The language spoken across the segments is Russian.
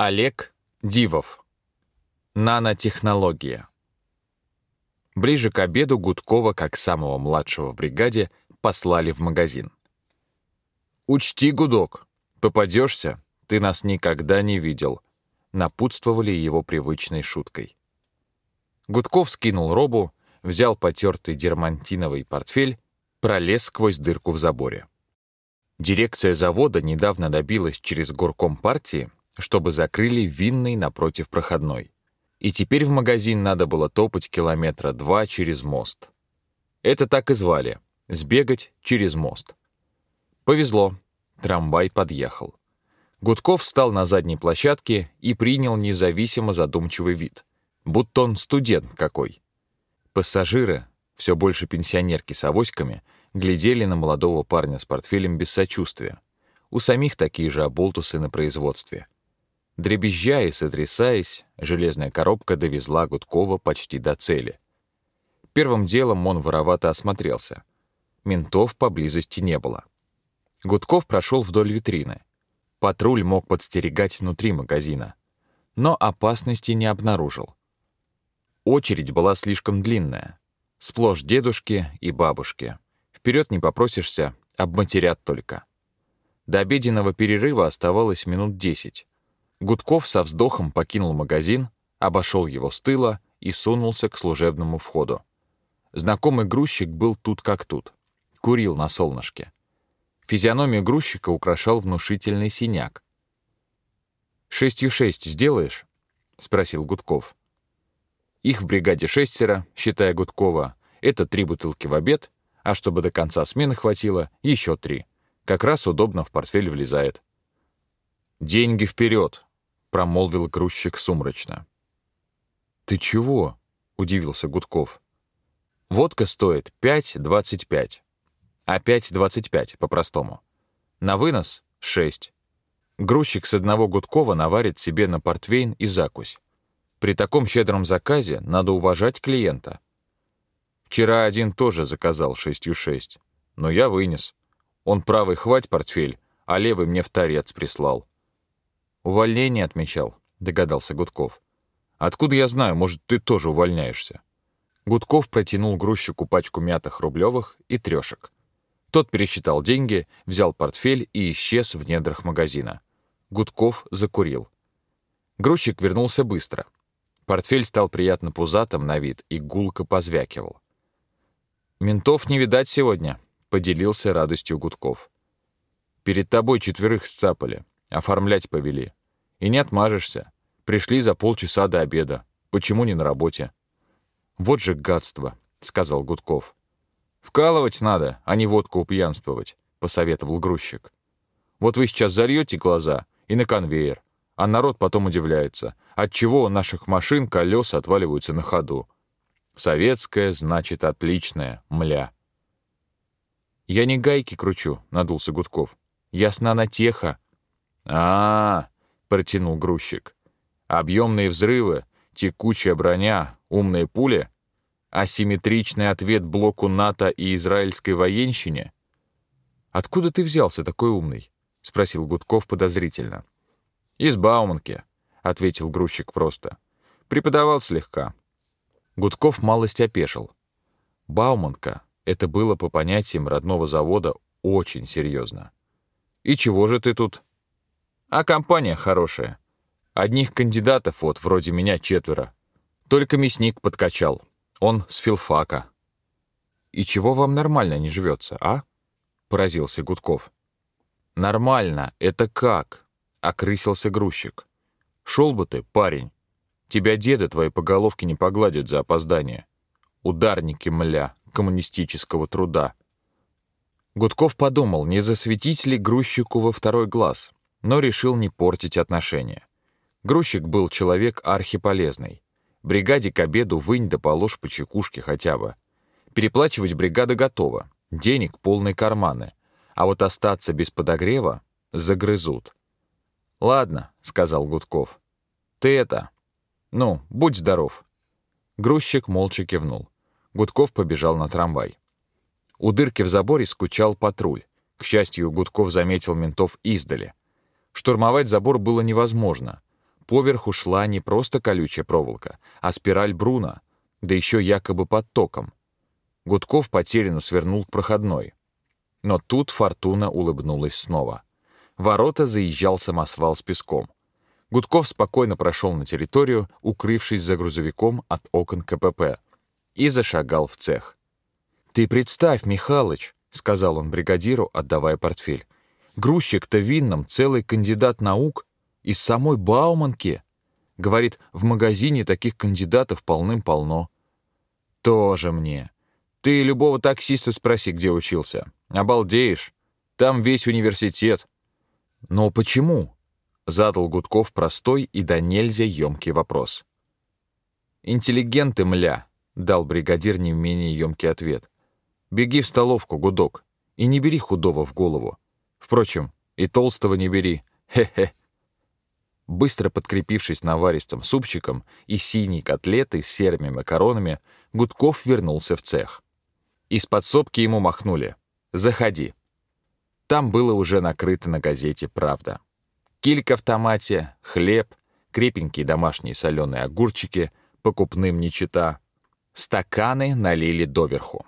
Олег Дивов. Нанотехнология. Ближе к обеду Гудкова, как самого младшего в бригаде, послали в магазин. «Учти, Гудок, попадешься, ты нас никогда не видел», напутствовали его привычной шуткой. Гудков скинул робу, взял потертый дермантиновый портфель, пролез сквозь дырку в заборе. Дирекция завода недавно добилась через горком партии, чтобы закрыли винный напротив проходной. И теперь в магазин надо было топать километра два через мост. Это так и звали — сбегать через мост. Повезло, трамвай подъехал. Гудков встал на задней площадке и принял независимо задумчивый вид, будто он студент какой. Пассажиры, все больше пенсионерки с авоськами, глядели на молодого парня с портфелем без сочувствия. У самих такие же оболтусы на производстве — Дребезжа и сотрясаясь, железная коробка довезла Гудкова почти до цели. Первым делом он воровато осмотрелся. Ментов поблизости не было. Гудков прошел вдоль витрины. Патруль мог подстерегать внутри магазина. Но опасности не обнаружил. Очередь была слишком длинная. Сплошь дедушки и бабушки. Вперед не попросишься, обматерят только. До обеденного перерыва оставалось минут десять. Гудков со вздохом покинул магазин, обошел его с тыла и сунулся к служебному входу. Знакомый грузчик был тут как тут. Курил на солнышке. Физиономию грузчика украшал внушительный синяк. «Шестью шесть сделаешь?» — спросил Гудков. Их в бригаде шестеро, считая Гудкова, это три бутылки в обед, а чтобы до конца смены хватило, еще три. Как раз удобно в портфель влезает. «Деньги вперед!» — промолвил грузчик сумрачно. «Ты чего?» — удивился Гудков. «Водка стоит 5,25, а 5,25 по-простому. На вынос — 6. Грузчик с одного Гудкова наварит себе на портвейн и закусь. При таком щедром заказе надо уважать клиента. Вчера один тоже заказал шестью шесть, но я вынес. Он правый хвать портфель, а левый мне в торец прислал. «Увольнение отмечал», — догадался Гудков. «Откуда я знаю, может, ты тоже увольняешься?» Гудков протянул грузчику пачку мятых рублевых и трешек. Тот пересчитал деньги, взял портфель и исчез в недрах магазина. Гудков закурил. Грузчик вернулся быстро. Портфель стал приятно пузатым на вид и гулко позвякивал. «Ментов не видать сегодня», — поделился радостью Гудков. «Перед тобой четверых сцапали. Оформлять повели. И не отмажешься. Пришли за полчаса до обеда. Почему не на работе? Вот же гадство, сказал Гудков. Вкалывать надо, а не водку упьянствовать, посоветовал грузчик. Вот вы сейчас зальете глаза и на конвейер, а народ потом удивляется, отчего у наших машин колеса отваливаются на ходу. Советская значит отличная, мля. Я не гайки кручу, надулся Гудков. Я с нанотеха. А, -а, -а протянул грузчик. Объемные взрывы, текучая броня, умные пули, асимметричный ответ блоку НАТО и израильской военщине. Откуда ты взялся такой умный? спросил Гудков подозрительно. Из Бауманки, ответил грузчик просто. Преподавал слегка. Гудков малость опешил. Бауманка — это было по понятиям родного завода очень серьезно. И чего же ты тут а компания хорошая. Одних кандидатов вот, вроде меня, четверо. Только мясник подкачал. Он с филфака. «И чего вам нормально не живется, а?» — поразился Гудков. «Нормально, это как?» — окрысился грузчик. «Шел бы ты, парень. Тебя деды твои по головке не погладят за опоздание. Ударники, мля, коммунистического труда». Гудков подумал, не засветить ли грузчику во второй глаз, но решил не портить отношения. Грузчик был человек архиполезный. Бригаде к обеду вынь да положь по чекушке хотя бы. Переплачивать бригада готова, денег полные карманы, а вот остаться без подогрева загрызут. «Ладно», — сказал Гудков. «Ты это... Ну, будь здоров». Грузчик молча кивнул. Гудков побежал на трамвай. У дырки в заборе скучал патруль. К счастью, Гудков заметил ментов издали. Штурмовать забор было невозможно. поверху шла не просто колючая проволока, а спираль Бруна, да еще якобы под током. Гудков потерянно свернул к проходной. Но тут Фортуна улыбнулась снова. Ворота заезжал самосвал с песком. Гудков спокойно прошел на территорию, укрывшись за грузовиком от окон КПП, и зашагал в цех. «Ты представь, Михалыч», — сказал он бригадиру, отдавая портфель, «грузчик-то винном целый кандидат наук из самой Бауманки. Говорит, в магазине таких кандидатов полным-полно». «Тоже мне. Ты любого таксиста спроси, где учился. Обалдеешь. Там весь университет». «Но почему?» Задал Гудков простой и до нельзя емкий вопрос. «Интеллигенты, мля», — дал бригадир не менее емкий ответ. «Беги в столовку, Гудок, и не бери худого в голову. Впрочем, и толстого не бери. Хе-хе». Быстро подкрепившись наваристым супчиком и синей котлетой с серыми макаронами, Гудков вернулся в цех. Из подсобки ему махнули. «Заходи». Там было уже накрыто на газете «Правда». Килька в томате, хлеб, крепенькие домашние соленые огурчики, покупным не чита. Стаканы налили доверху.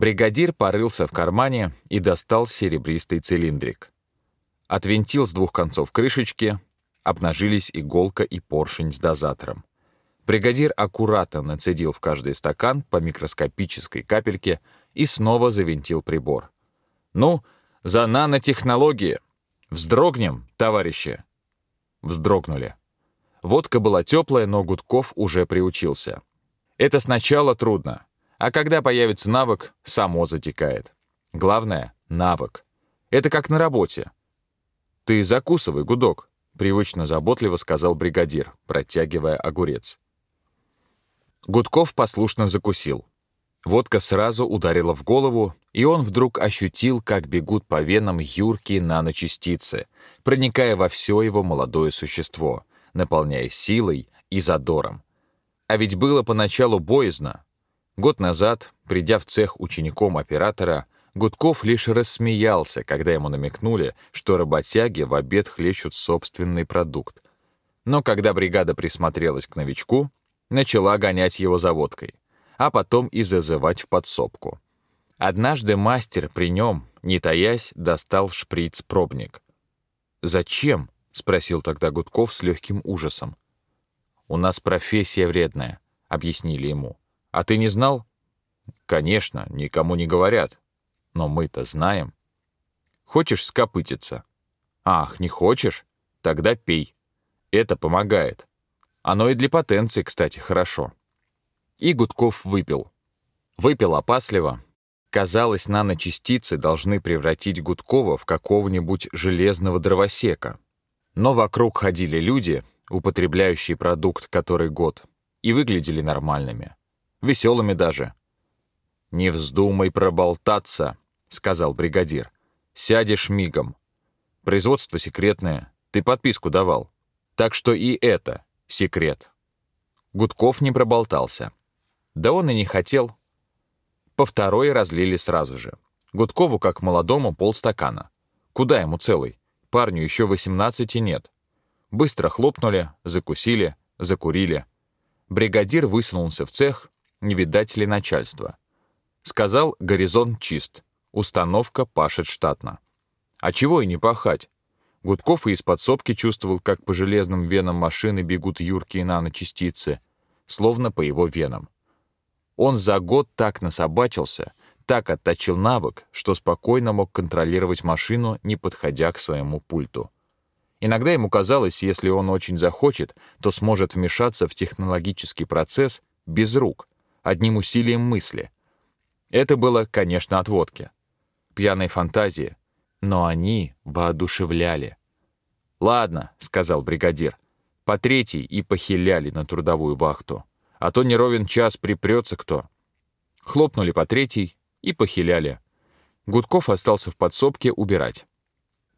Бригадир порылся в кармане и достал серебристый цилиндрик. Отвинтил с двух концов крышечки, обнажились иголка и поршень с дозатором. Бригадир аккуратно нацедил в каждый стакан по микроскопической капельке и снова завинтил прибор. «Ну, за нанотехнологии!» «Вздрогнем, товарищи!» Вздрогнули. Водка была теплая, но Гудков уже приучился. Это сначала трудно, а когда появится навык, само затекает. Главное — навык. Это как на работе. «Ты закусывай, Гудок», — привычно заботливо сказал бригадир, протягивая огурец. Гудков послушно закусил. Водка сразу ударила в голову, и он вдруг ощутил, как бегут по венам юркие наночастицы, проникая во все его молодое существо, наполняя силой и задором. А ведь было поначалу боязно. Год назад, придя в цех учеником оператора, Гудков лишь рассмеялся, когда ему намекнули, что работяги в обед хлещут собственный продукт. Но когда бригада присмотрелась к новичку, начала гонять его за водкой а потом и зазывать в подсобку. Однажды мастер при нем, не таясь, достал шприц-пробник. «Зачем?» — спросил тогда Гудков с легким ужасом. «У нас профессия вредная», — объяснили ему. «А ты не знал?» «Конечно, никому не говорят. Но мы-то знаем. Хочешь скопытиться?» «Ах, не хочешь? Тогда пей. Это помогает. Оно и для потенции, кстати, хорошо». И Гудков выпил. Выпил опасливо. Казалось, наночастицы должны превратить Гудкова в какого-нибудь железного дровосека. Но вокруг ходили люди, употребляющие продукт который год, и выглядели нормальными. Веселыми даже. «Не вздумай проболтаться», — сказал бригадир. «Сядешь мигом. Производство секретное. Ты подписку давал. Так что и это секрет». Гудков не проболтался. Да он и не хотел. По второй разлили сразу же. Гудкову, как молодому, полстакана. Куда ему целый? Парню еще восемнадцати нет. Быстро хлопнули, закусили, закурили. Бригадир высунулся в цех, не видать ли начальства. Сказал, горизонт чист, установка пашет штатно. А чего и не пахать? Гудков и из подсобки чувствовал, как по железным венам машины бегут юркие наночастицы, словно по его венам. Он за год так насобачился, так отточил навык, что спокойно мог контролировать машину, не подходя к своему пульту. Иногда ему казалось, если он очень захочет, то сможет вмешаться в технологический процесс без рук, одним усилием мысли. Это было, конечно, отводки. Пьяной фантазии, но они воодушевляли. «Ладно», — сказал бригадир, — «по третьей и похиляли на трудовую вахту» а то не ровен час припрется кто. Хлопнули по третий и похиляли. Гудков остался в подсобке убирать.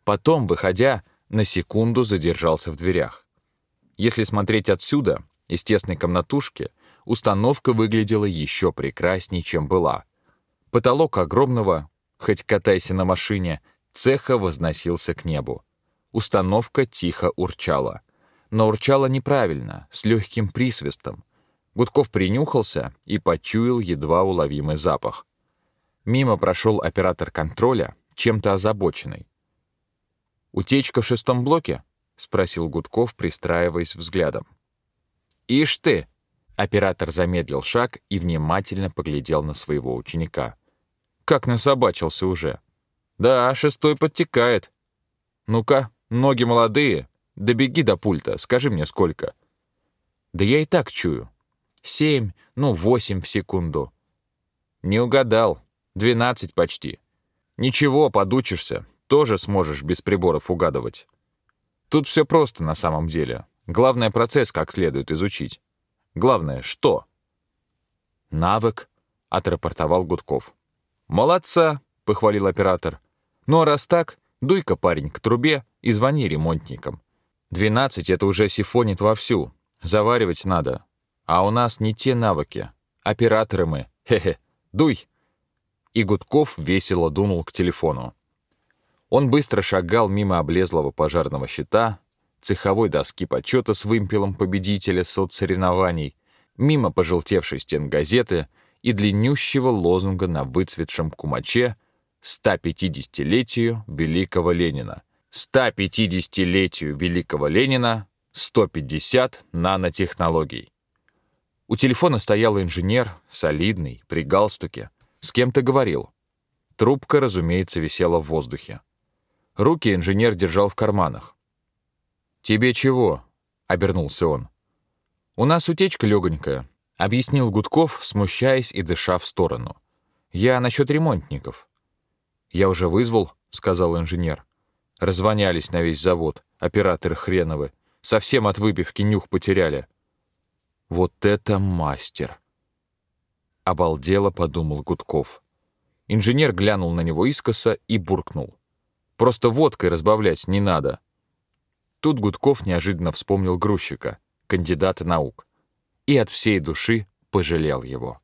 Потом, выходя, на секунду задержался в дверях. Если смотреть отсюда, из тесной комнатушки, установка выглядела еще прекраснее, чем была. Потолок огромного, хоть катайся на машине, цеха возносился к небу. Установка тихо урчала. но урчала неправильно, с легким присвистом. Гудков принюхался и почуял едва уловимый запах. Мимо прошел оператор контроля, чем-то озабоченный. «Утечка в шестом блоке?» — спросил Гудков, пристраиваясь взглядом. «Ишь ты!» — оператор замедлил шаг и внимательно поглядел на своего ученика. «Как насобачился уже!» «Да, шестой подтекает. Ну-ка, ноги молодые, добеги до пульта, скажи мне, сколько?» «Да я и так чую. Семь, ну, восемь в секунду». «Не угадал. Двенадцать почти. Ничего, подучишься тоже сможешь без приборов угадывать. Тут все просто на самом деле. Главное процесс как следует изучить. Главное, что? Навык, отрапортовал Гудков. Молодца, похвалил оператор. Ну а раз так, дуй-ка, парень, к трубе и звони ремонтникам. Двенадцать — это уже сифонит вовсю. Заваривать надо. А у нас не те навыки. Операторы мы. Хе-хе. Дуй. И Гудков весело дунул к телефону. Он быстро шагал мимо облезлого пожарного щита, цеховой доски почета с вымпелом победителя соцсоревнований, мимо пожелтевшей стен газеты и длиннющего лозунга на выцветшем кумаче 150-летию Великого Ленина. 150-летию Великого Ленина 150 нанотехнологий. У телефона стоял инженер, солидный, при галстуке, с кем-то говорил. Трубка, разумеется, висела в воздухе. Руки инженер держал в карманах. «Тебе чего?» — обернулся он. «У нас утечка легонькая», — объяснил Гудков, смущаясь и дыша в сторону. «Я насчет ремонтников». «Я уже вызвал», — сказал инженер. Развонялись на весь завод, операторы хреновы. Совсем от выпивки нюх потеряли. «Вот это мастер!» Обалдело подумал Гудков. Инженер глянул на него искоса и буркнул. Просто водкой разбавлять не надо. Тут Гудков неожиданно вспомнил грузчика, кандидата наук, и от всей души пожалел его.